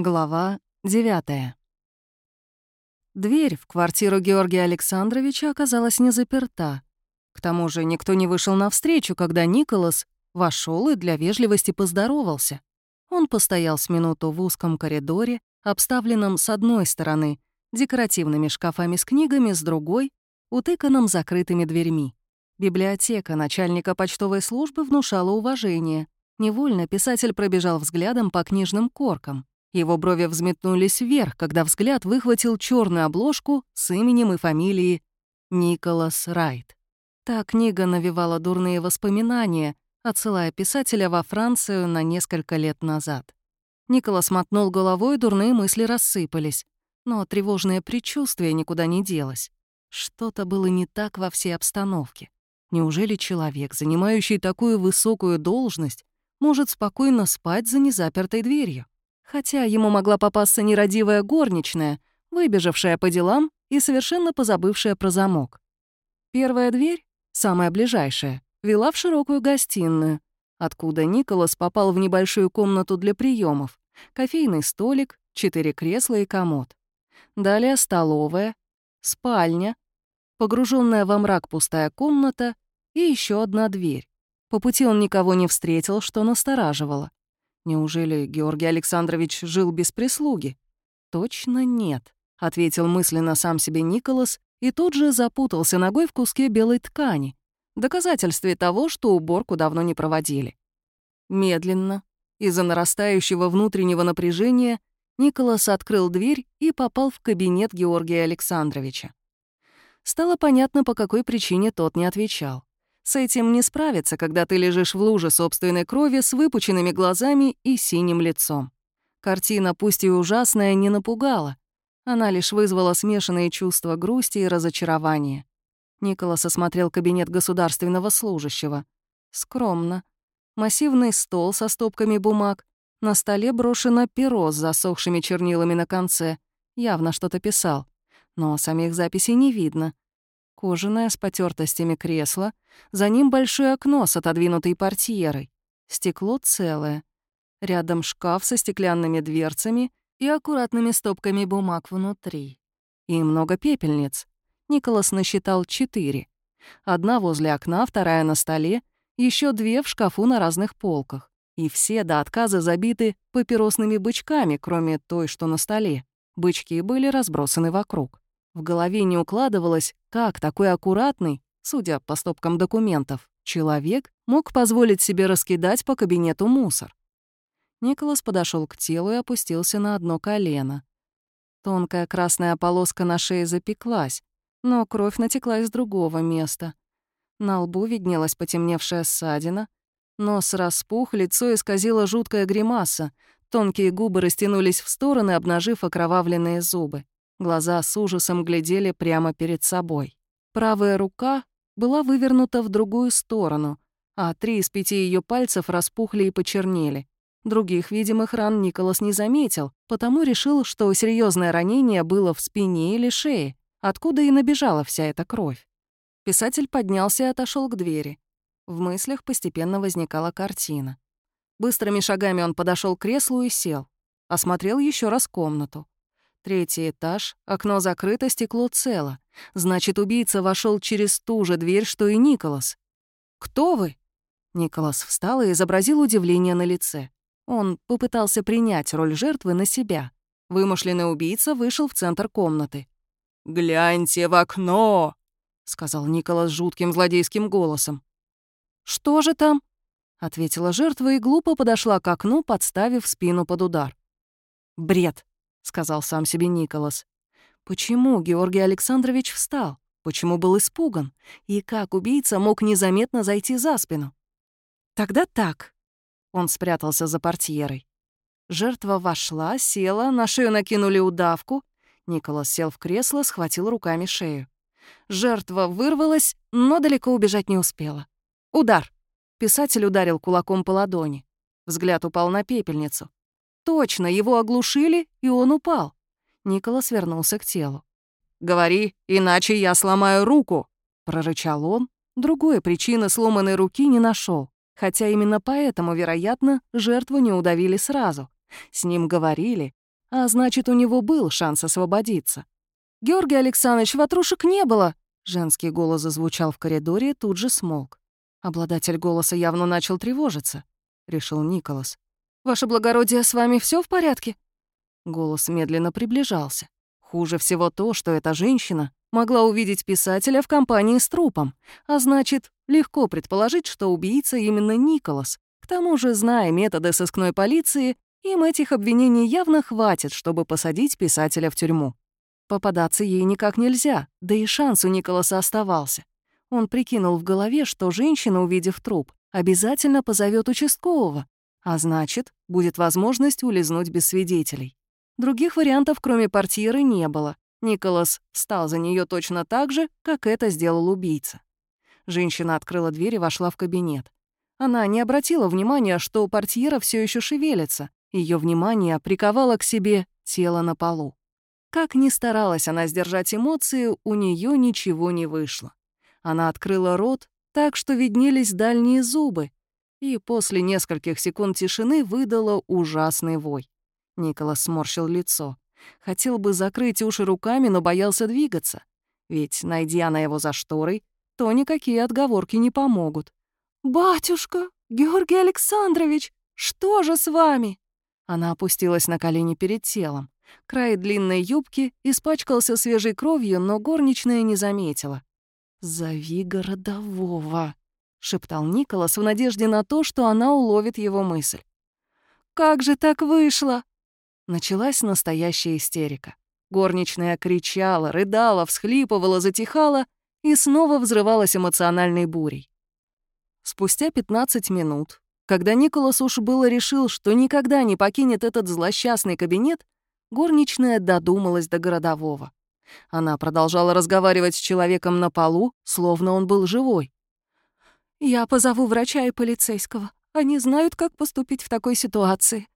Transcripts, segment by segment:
Глава 9 Дверь в квартиру Георгия Александровича оказалась не заперта. К тому же никто не вышел навстречу, когда Николас вошел и для вежливости поздоровался. Он постоял с минуту в узком коридоре, обставленном с одной стороны декоративными шкафами с книгами, с другой — утыканным закрытыми дверьми. Библиотека начальника почтовой службы внушала уважение. Невольно писатель пробежал взглядом по книжным коркам. Его брови взметнулись вверх, когда взгляд выхватил черную обложку с именем и фамилией Николас Райт. Та книга навевала дурные воспоминания, отсылая писателя во Францию на несколько лет назад. Николас мотнул головой, дурные мысли рассыпались, но тревожное предчувствие никуда не делось. Что-то было не так во всей обстановке. Неужели человек, занимающий такую высокую должность, может спокойно спать за незапертой дверью? Хотя ему могла попасться нерадивая горничная, выбежавшая по делам и совершенно позабывшая про замок. Первая дверь, самая ближайшая, вела в широкую гостиную, откуда Николас попал в небольшую комнату для приемов, кофейный столик, четыре кресла и комод. Далее столовая, спальня, погруженная во мрак пустая комната и еще одна дверь. По пути он никого не встретил, что настораживало. Неужели Георгий Александрович жил без прислуги? Точно нет, ответил мысленно сам себе Николас и тут же запутался ногой в куске белой ткани, доказательстве того, что уборку давно не проводили. Медленно, из-за нарастающего внутреннего напряжения, Николас открыл дверь и попал в кабинет Георгия Александровича. Стало понятно, по какой причине тот не отвечал. С этим не справиться, когда ты лежишь в луже собственной крови с выпученными глазами и синим лицом. Картина, пусть и ужасная, не напугала. Она лишь вызвала смешанные чувства грусти и разочарования. Николас осмотрел кабинет государственного служащего. Скромно. Массивный стол со стопками бумаг. На столе брошено перо с засохшими чернилами на конце. Явно что-то писал. Но самих записей не видно. Кожаное с потертостями кресло, за ним большое окно с отодвинутой портьерой. Стекло целое. Рядом шкаф со стеклянными дверцами и аккуратными стопками бумаг внутри. И много пепельниц. Николас насчитал четыре. Одна возле окна, вторая на столе, еще две в шкафу на разных полках. И все до отказа забиты папиросными бычками, кроме той, что на столе. Бычки были разбросаны вокруг. В голове не укладывалось, как такой аккуратный, судя по стопкам документов, человек мог позволить себе раскидать по кабинету мусор. Николас подошел к телу и опустился на одно колено. Тонкая красная полоска на шее запеклась, но кровь натекла из другого места. На лбу виднелась потемневшая ссадина, нос распух, лицо исказило жуткая гримаса, тонкие губы растянулись в стороны, обнажив окровавленные зубы. Глаза с ужасом глядели прямо перед собой. Правая рука была вывернута в другую сторону, а три из пяти ее пальцев распухли и почернели. Других видимых ран Николас не заметил, потому решил, что серьезное ранение было в спине или шее, откуда и набежала вся эта кровь. Писатель поднялся и отошел к двери. В мыслях постепенно возникала картина. Быстрыми шагами он подошел к креслу и сел. Осмотрел еще раз комнату. Третий этаж, окно закрыто, стекло цело. Значит, убийца вошел через ту же дверь, что и Николас. «Кто вы?» Николас встал и изобразил удивление на лице. Он попытался принять роль жертвы на себя. Вымышленный убийца вышел в центр комнаты. «Гляньте в окно!» — сказал Николас жутким злодейским голосом. «Что же там?» — ответила жертва и глупо подошла к окну, подставив спину под удар. «Бред!» Сказал сам себе Николас. Почему Георгий Александрович встал? Почему был испуган? И как убийца мог незаметно зайти за спину? Тогда так. Он спрятался за портьерой. Жертва вошла, села, на шею накинули удавку. Николас сел в кресло, схватил руками шею. Жертва вырвалась, но далеко убежать не успела. Удар. Писатель ударил кулаком по ладони. Взгляд упал на пепельницу. Точно, его оглушили, и он упал. Николас вернулся к телу. «Говори, иначе я сломаю руку!» — прорычал он. Другой причины сломанной руки не нашел, хотя именно поэтому, вероятно, жертву не удавили сразу. С ним говорили, а значит, у него был шанс освободиться. «Георгий Александрович, ватрушек не было!» Женский голос зазвучал в коридоре и тут же смолк. Обладатель голоса явно начал тревожиться, решил Николас. «Ваше благородие, с вами все в порядке?» Голос медленно приближался. Хуже всего то, что эта женщина могла увидеть писателя в компании с трупом, а значит, легко предположить, что убийца именно Николас. К тому же, зная методы сыскной полиции, им этих обвинений явно хватит, чтобы посадить писателя в тюрьму. Попадаться ей никак нельзя, да и шанс у Николаса оставался. Он прикинул в голове, что женщина, увидев труп, обязательно позовет участкового, а значит, будет возможность улизнуть без свидетелей. Других вариантов, кроме портьеры, не было. Николас встал за нее точно так же, как это сделал убийца. Женщина открыла дверь и вошла в кабинет. Она не обратила внимания, что портьера все еще шевелится. Ее внимание приковало к себе тело на полу. Как ни старалась она сдержать эмоции, у нее ничего не вышло. Она открыла рот, так что виднелись дальние зубы, и после нескольких секунд тишины выдала ужасный вой. Николас сморщил лицо. Хотел бы закрыть уши руками, но боялся двигаться. Ведь, найдя она его за шторой, то никакие отговорки не помогут. «Батюшка, Георгий Александрович, что же с вами?» Она опустилась на колени перед телом. Край длинной юбки испачкался свежей кровью, но горничная не заметила. «Зови городового», — шептал Николас в надежде на то, что она уловит его мысль. «Как же так вышло?» Началась настоящая истерика. Горничная кричала, рыдала, всхлипывала, затихала и снова взрывалась эмоциональной бурей. Спустя 15 минут, когда Николас уж было решил, что никогда не покинет этот злосчастный кабинет, горничная додумалась до городового. Она продолжала разговаривать с человеком на полу, словно он был живой. «Я позову врача и полицейского. Они знают, как поступить в такой ситуации».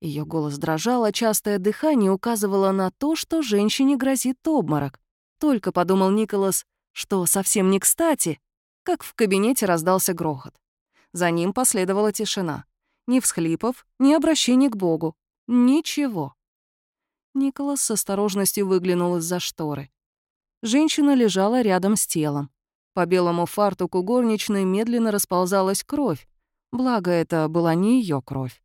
Ее голос дрожал, а частое дыхание указывало на то, что женщине грозит обморок. Только подумал Николас, что совсем не кстати, как в кабинете раздался грохот. За ним последовала тишина. Ни всхлипов, ни обращений к Богу. Ничего. Николас с осторожностью выглянул из-за шторы. Женщина лежала рядом с телом. По белому фартуку горничной медленно расползалась кровь, благо это была не ее кровь.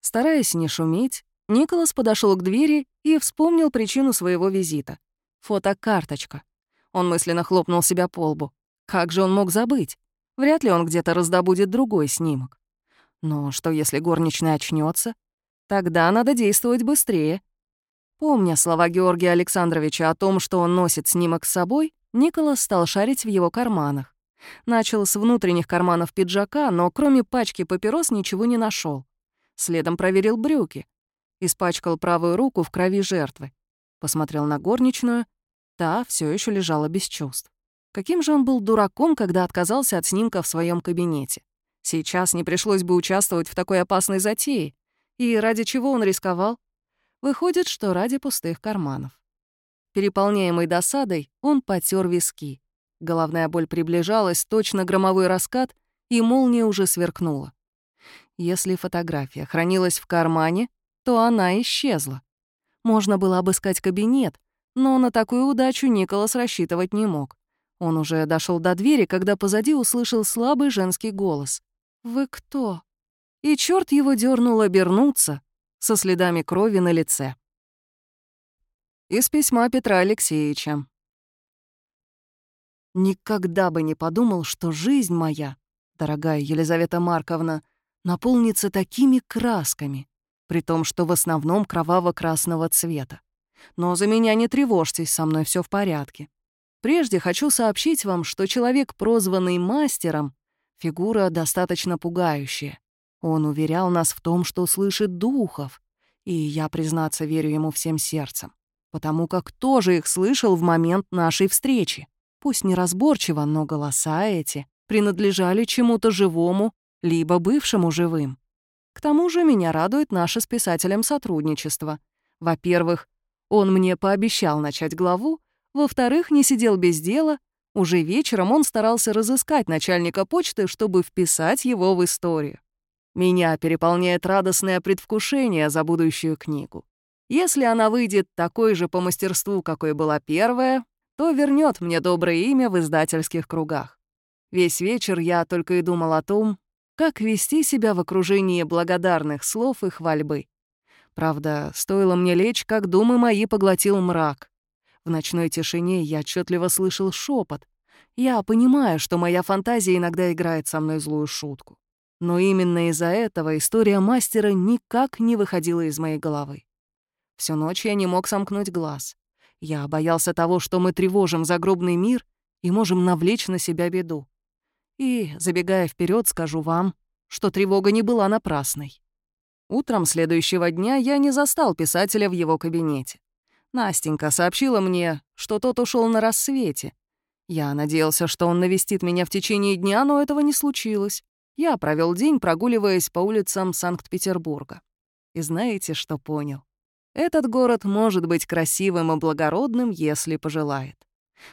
Стараясь не шуметь, Николас подошел к двери и вспомнил причину своего визита. Фотокарточка. Он мысленно хлопнул себя по лбу. Как же он мог забыть? Вряд ли он где-то раздобудет другой снимок. Но что если горничная очнется? Тогда надо действовать быстрее. Помня слова Георгия Александровича о том, что он носит снимок с собой, Николас стал шарить в его карманах. Начал с внутренних карманов пиджака, но кроме пачки папирос ничего не нашел. Следом проверил брюки. Испачкал правую руку в крови жертвы. Посмотрел на горничную. Та все еще лежала без чувств. Каким же он был дураком, когда отказался от снимка в своем кабинете. Сейчас не пришлось бы участвовать в такой опасной затее. И ради чего он рисковал? Выходит, что ради пустых карманов. Переполняемый досадой, он потер виски. Головная боль приближалась, точно громовой раскат, и молния уже сверкнула. Если фотография хранилась в кармане, то она исчезла. Можно было обыскать кабинет, но на такую удачу Николас рассчитывать не мог. Он уже дошел до двери, когда позади услышал слабый женский голос. «Вы кто?» И черт его дернул обернуться, со следами крови на лице. Из письма Петра Алексеевича. Никогда бы не подумал, что жизнь моя, дорогая Елизавета Марковна, наполнится такими красками, при том, что в основном кроваво-красного цвета. Но за меня не тревожьтесь, со мной все в порядке. Прежде хочу сообщить вам, что человек, прозванный мастером, фигура достаточно пугающая. Он уверял нас в том, что слышит духов, и я, признаться, верю ему всем сердцем, потому как тоже их слышал в момент нашей встречи. Пусть неразборчиво, но голоса эти принадлежали чему-то живому, либо бывшему живым. К тому же меня радует наше с писателем сотрудничество. Во-первых, он мне пообещал начать главу, во-вторых, не сидел без дела, уже вечером он старался разыскать начальника почты, чтобы вписать его в историю. Меня переполняет радостное предвкушение за будущую книгу. Если она выйдет такой же по мастерству, какой была первая, то вернет мне доброе имя в издательских кругах. Весь вечер я только и думал о том, как вести себя в окружении благодарных слов и хвальбы. Правда, стоило мне лечь, как думы мои поглотил мрак. В ночной тишине я отчетливо слышал шепот. Я понимаю, что моя фантазия иногда играет со мной злую шутку. Но именно из-за этого история мастера никак не выходила из моей головы. Всю ночь я не мог сомкнуть глаз. Я боялся того, что мы тревожим загробный мир и можем навлечь на себя беду. И, забегая вперед, скажу вам, что тревога не была напрасной. Утром следующего дня я не застал писателя в его кабинете. Настенька сообщила мне, что тот ушел на рассвете. Я надеялся, что он навестит меня в течение дня, но этого не случилось. Я провел день, прогуливаясь по улицам Санкт-Петербурга. И знаете, что понял? Этот город может быть красивым и благородным, если пожелает.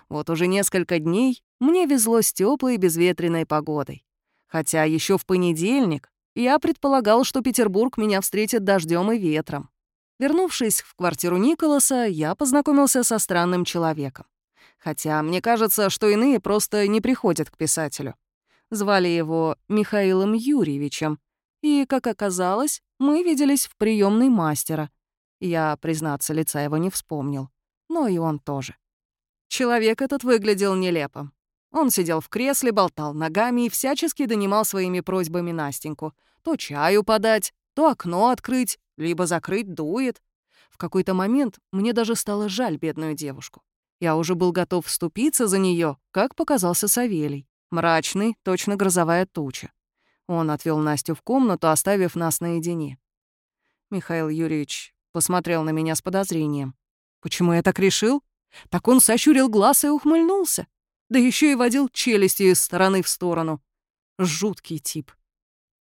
Вот уже несколько дней мне везло с теплой безветренной погодой. Хотя еще в понедельник я предполагал, что Петербург меня встретит дождем и ветром. Вернувшись в квартиру Николаса, я познакомился со странным человеком. Хотя мне кажется, что иные просто не приходят к писателю. Звали его Михаилом Юрьевичем, и, как оказалось, мы виделись в приемной мастера, я, признаться, лица его не вспомнил. Но и он тоже. Человек этот выглядел нелепо. Он сидел в кресле, болтал ногами и всячески донимал своими просьбами Настеньку. То чаю подать, то окно открыть, либо закрыть дует. В какой-то момент мне даже стало жаль бедную девушку. Я уже был готов вступиться за нее, как показался Савелий. Мрачный, точно грозовая туча. Он отвел Настю в комнату, оставив нас наедине. «Михаил Юрьевич, посмотрел на меня с подозрением. Почему я так решил? Так он сощурил глаз и ухмыльнулся. Да еще и водил челюстью из стороны в сторону. Жуткий тип.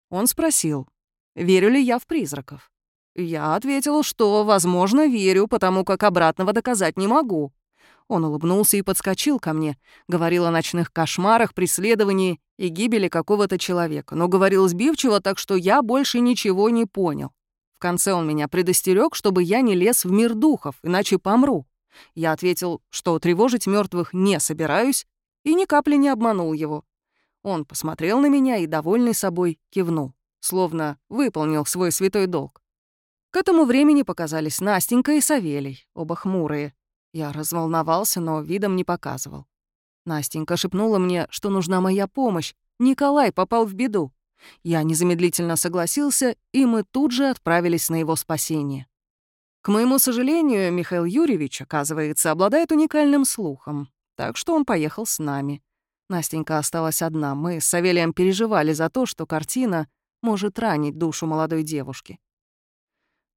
Он спросил, верю ли я в призраков. Я ответил, что, возможно, верю, потому как обратного доказать не могу. Он улыбнулся и подскочил ко мне, говорил о ночных кошмарах, преследовании и гибели какого-то человека, но говорил сбивчиво, так что я больше ничего не понял. В конце он меня предостерег, чтобы я не лез в мир духов, иначе помру. Я ответил, что тревожить мертвых не собираюсь, и ни капли не обманул его. Он посмотрел на меня и, довольный собой, кивнул, словно выполнил свой святой долг. К этому времени показались Настенька и Савелий, оба хмурые. Я разволновался, но видом не показывал. Настенька шепнула мне, что нужна моя помощь. Николай попал в беду. Я незамедлительно согласился, и мы тут же отправились на его спасение. К моему сожалению, Михаил Юрьевич, оказывается, обладает уникальным слухом, так что он поехал с нами. Настенька осталась одна. Мы с Савелием переживали за то, что картина может ранить душу молодой девушки.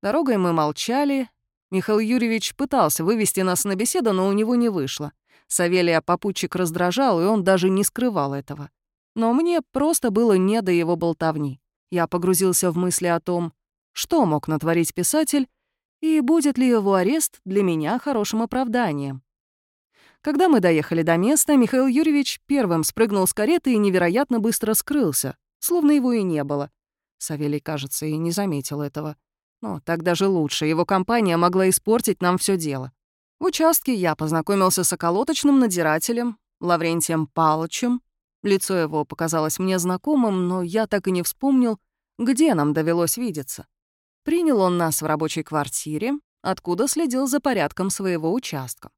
Дорогой мы молчали. Михаил Юрьевич пытался вывести нас на беседу, но у него не вышло. Савелия попутчик раздражал, и он даже не скрывал этого. Но мне просто было не до его болтовни. Я погрузился в мысли о том, что мог натворить писатель, и будет ли его арест для меня хорошим оправданием. Когда мы доехали до места, Михаил Юрьевич первым спрыгнул с кареты и невероятно быстро скрылся, словно его и не было. Савелий, кажется, и не заметил этого. Но так даже лучше, его компания могла испортить нам все дело. В участке я познакомился с околоточным надзирателем, Лаврентием Палычем, Лицо его показалось мне знакомым, но я так и не вспомнил, где нам довелось видеться. Принял он нас в рабочей квартире, откуда следил за порядком своего участка.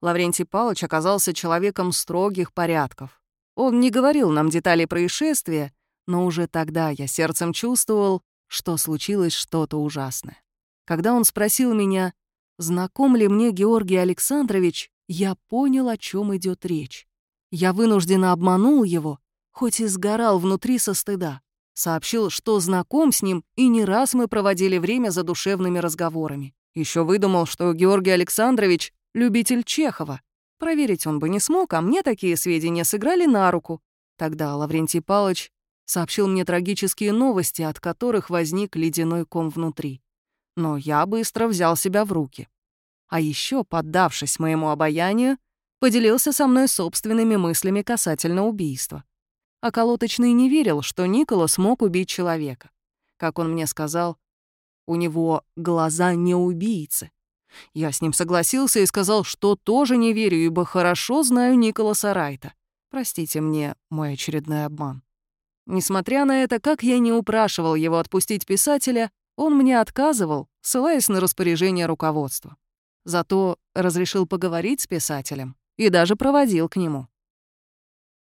Лаврентий Павлович оказался человеком строгих порядков. Он не говорил нам деталей происшествия, но уже тогда я сердцем чувствовал, что случилось что-то ужасное. Когда он спросил меня, знаком ли мне Георгий Александрович, я понял, о чем идет речь. Я вынужденно обманул его, хоть и сгорал внутри со стыда. Сообщил, что знаком с ним, и не раз мы проводили время за душевными разговорами. Еще выдумал, что Георгий Александрович — любитель Чехова. Проверить он бы не смог, а мне такие сведения сыграли на руку. Тогда Лаврентий Палыч сообщил мне трагические новости, от которых возник ледяной ком внутри. Но я быстро взял себя в руки. А еще, поддавшись моему обаянию, поделился со мной собственными мыслями касательно убийства. А колоточный не верил, что Никола смог убить человека. Как он мне сказал, У него глаза не убийцы. Я с ним согласился и сказал, что тоже не верю, ибо хорошо знаю Николаса Райта. Простите мне мой очередной обман. Несмотря на это, как я не упрашивал его отпустить писателя, он мне отказывал, ссылаясь на распоряжение руководства. Зато разрешил поговорить с писателем и даже проводил к нему.